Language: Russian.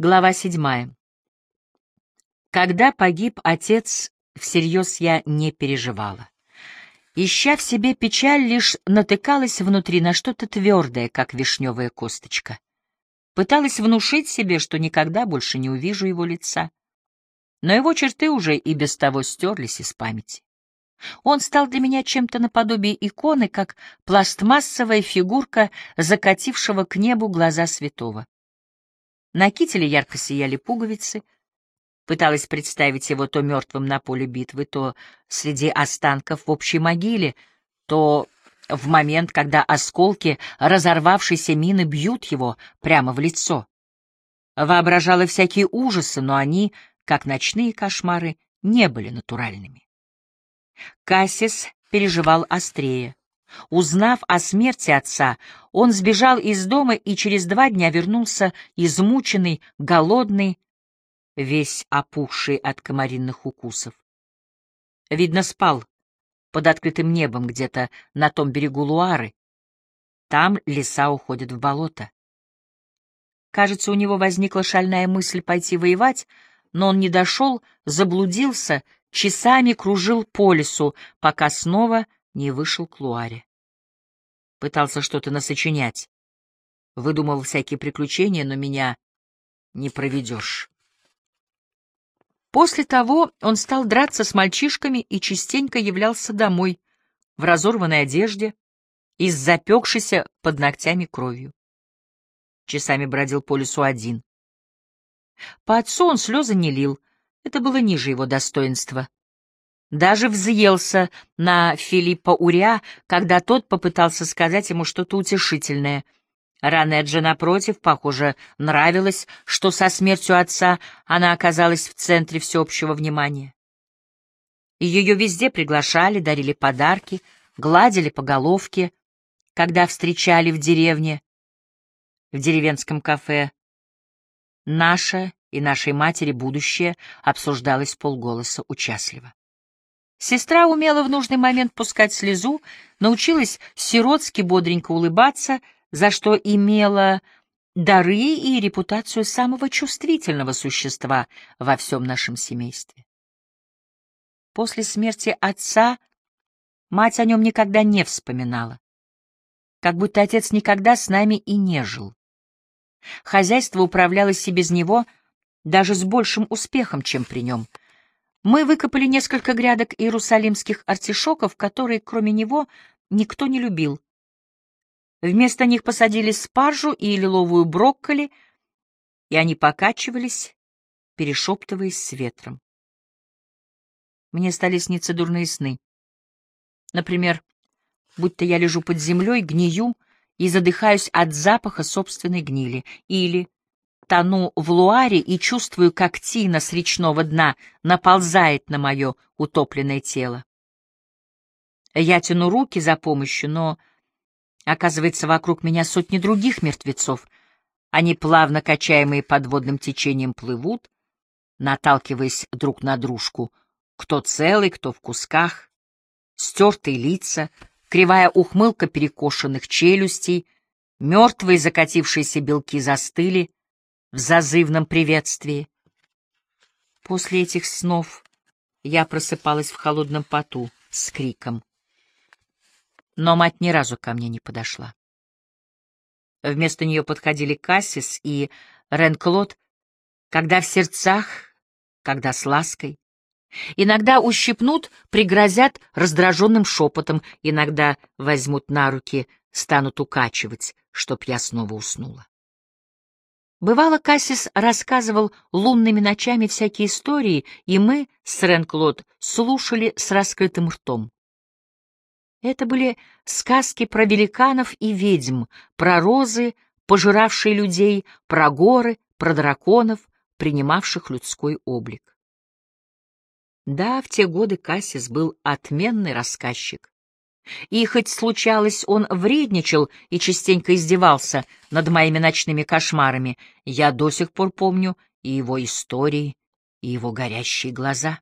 Глава седьмая. Когда погиб отец, всерьез я не переживала. Ища в себе печаль, лишь натыкалась внутри на что-то твердое, как вишневая косточка. Пыталась внушить себе, что никогда больше не увижу его лица. Но его черты уже и без того стерлись из памяти. Он стал для меня чем-то наподобие иконы, как пластмассовая фигурка закатившего к небу глаза святого. На кителе ярко сияли пуговицы. Пыталась представить его то мертвым на поле битвы, то среди останков в общей могиле, то в момент, когда осколки разорвавшейся мины бьют его прямо в лицо. Воображала всякие ужасы, но они, как ночные кошмары, не были натуральными. Кассис переживал острее. Узнав о смерти отца, он сбежал из дома и через два дня вернулся измученный, голодный, весь опухший от комаринных укусов. Видно, спал под открытым небом где-то на том берегу Луары. Там леса уходят в болото. Кажется, у него возникла шальная мысль пойти воевать, но он не дошел, заблудился, часами кружил по лесу, пока снова не вышел к Луаре. Пытался что-то насочинять. Выдумал всякие приключения, но меня не проведешь. После того он стал драться с мальчишками и частенько являлся домой, в разорванной одежде и с запекшейся под ногтями кровью. Часами бродил по лесу один. По отцу он слезы не лил, это было ниже его достоинства. Даже взъелся на Филиппа Уря, когда тот попытался сказать ему что-то утешительное. Ранеджа, напротив, похоже, нравилось, что со смертью отца она оказалась в центре всеобщего внимания. Ее везде приглашали, дарили подарки, гладили по головке, когда встречали в деревне, в деревенском кафе. Наша и нашей матери будущее обсуждалось полголоса участливо. Сестра умела в нужный момент пускать слезу, научилась сиротски бодренько улыбаться, за что имела дары и репутацию самого чувствительного существа во всем нашем семействе. После смерти отца мать о нем никогда не вспоминала, как будто отец никогда с нами и не жил. Хозяйство управлялось и без него даже с большим успехом, чем при нем — мы выкопали несколько грядок иерусалимских артишоков, которые, кроме него, никто не любил. Вместо них посадили спаржу и лиловую брокколи, и они покачивались, перешептываясь с ветром. Мне стали сниться дурные сны. Например, будто я лежу под землей, гнию и задыхаюсь от запаха собственной гнили, или тону в луаре и чувствую, как тина с речного дна наползает на мое утопленное тело. Я тяну руки за помощью, но, оказывается, вокруг меня сотни других мертвецов. Они, плавно качаемые подводным течением, плывут, наталкиваясь друг на дружку, кто целый, кто в кусках, стертые лица, кривая ухмылка перекошенных челюстей, мертвые закатившиеся белки застыли, в зазывном приветствии. После этих снов я просыпалась в холодном поту с криком. Но мать ни разу ко мне не подошла. Вместо нее подходили Кассис и Ренклот, когда в сердцах, когда с лаской. Иногда ущипнут, пригрозят раздраженным шепотом, иногда возьмут на руки, станут укачивать, чтоб я снова уснула. Бывало, Кассис рассказывал лунными ночами всякие истории, и мы с Рен-Клод слушали с раскрытым ртом. Это были сказки про великанов и ведьм, про розы, пожиравшие людей, про горы, про драконов, принимавших людской облик. Да, в те годы Кассис был отменный рассказчик. И хоть случалось, он вредничал и частенько издевался над моими ночными кошмарами, я до сих пор помню и его истории, и его горящие глаза.